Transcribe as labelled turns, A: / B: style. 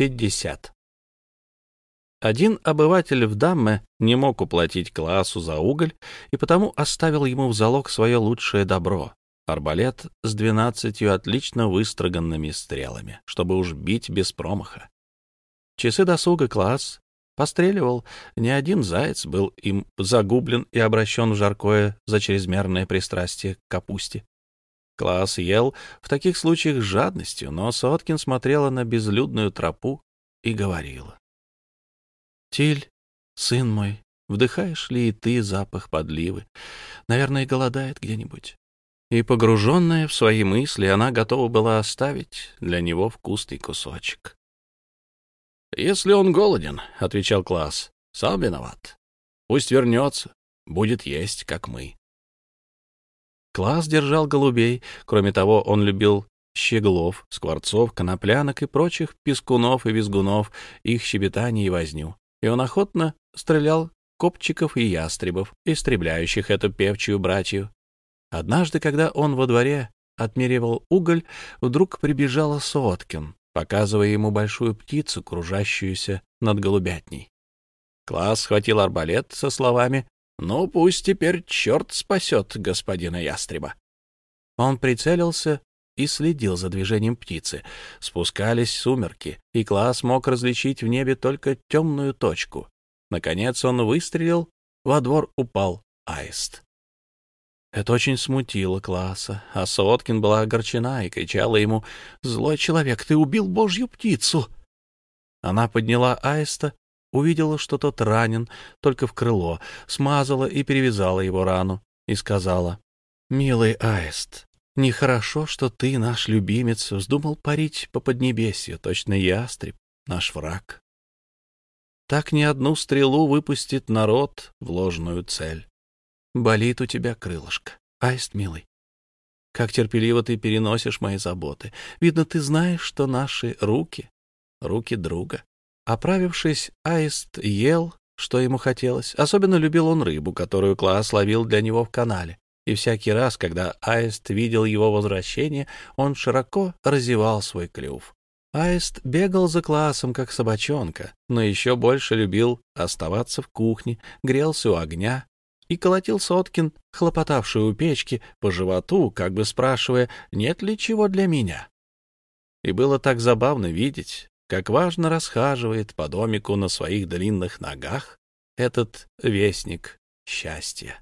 A: 50. Один обыватель в Дамме не мог уплатить классу за уголь и потому оставил ему в залог свое лучшее добро — арбалет с двенадцатью отлично выстроганными стрелами, чтобы уж бить без промаха. Часы досуга класс постреливал, ни один заяц был им загублен и обращен в жаркое за чрезмерное пристрастие к капусте. Класс ел в таких случаях с жадностью, но Соткин смотрела на безлюдную тропу и говорила. Тиль, сын мой, вдыхаешь ли и ты запах подливы? Наверное, голодает где-нибудь. И, погруженная в свои мысли, она готова была оставить для него вкусный кусочек. «Если он голоден, — отвечал Класс, — сам виноват. Пусть вернется, будет есть, как мы». Класс держал голубей. Кроме того, он любил щеглов, скворцов, коноплянок и прочих пескунов и визгунов, их щебетание и возню и он охотно стрелял копчиков и ястребов, истребляющих эту певчую братью. Однажды, когда он во дворе отмеривал уголь, вдруг прибежала Соткин, показывая ему большую птицу, кружащуюся над голубятней. Класс схватил арбалет со словами «Ну, пусть теперь черт спасет господина ястреба». Он прицелился и следил за движением птицы. Спускались сумерки, и Класс мог различить в небе только темную точку. Наконец он выстрелил, во двор упал аист. Это очень смутило Класса, а Соткин была огорчена и кричала ему «Злой человек, ты убил божью птицу!» Она подняла аиста, увидела, что тот ранен, только в крыло, смазала и перевязала его рану и сказала «Милый аист, Нехорошо, что ты, наш любимец, вздумал парить по поднебесью, точно ястреб, наш враг. Так ни одну стрелу выпустит народ в ложную цель. Болит у тебя крылышко, аист милый. Как терпеливо ты переносишь мои заботы. Видно, ты знаешь, что наши руки — руки друга. Оправившись, аист ел, что ему хотелось. Особенно любил он рыбу, которую Класс ловил для него в канале и всякий раз, когда аист видел его возвращение, он широко разевал свой клюв. Аист бегал за классом, как собачонка, но еще больше любил оставаться в кухне, грелся у огня и колотил Соткин, хлопотавший у печки, по животу, как бы спрашивая, нет ли чего для меня. И было так забавно видеть, как важно расхаживает по домику на своих длинных ногах этот вестник счастья.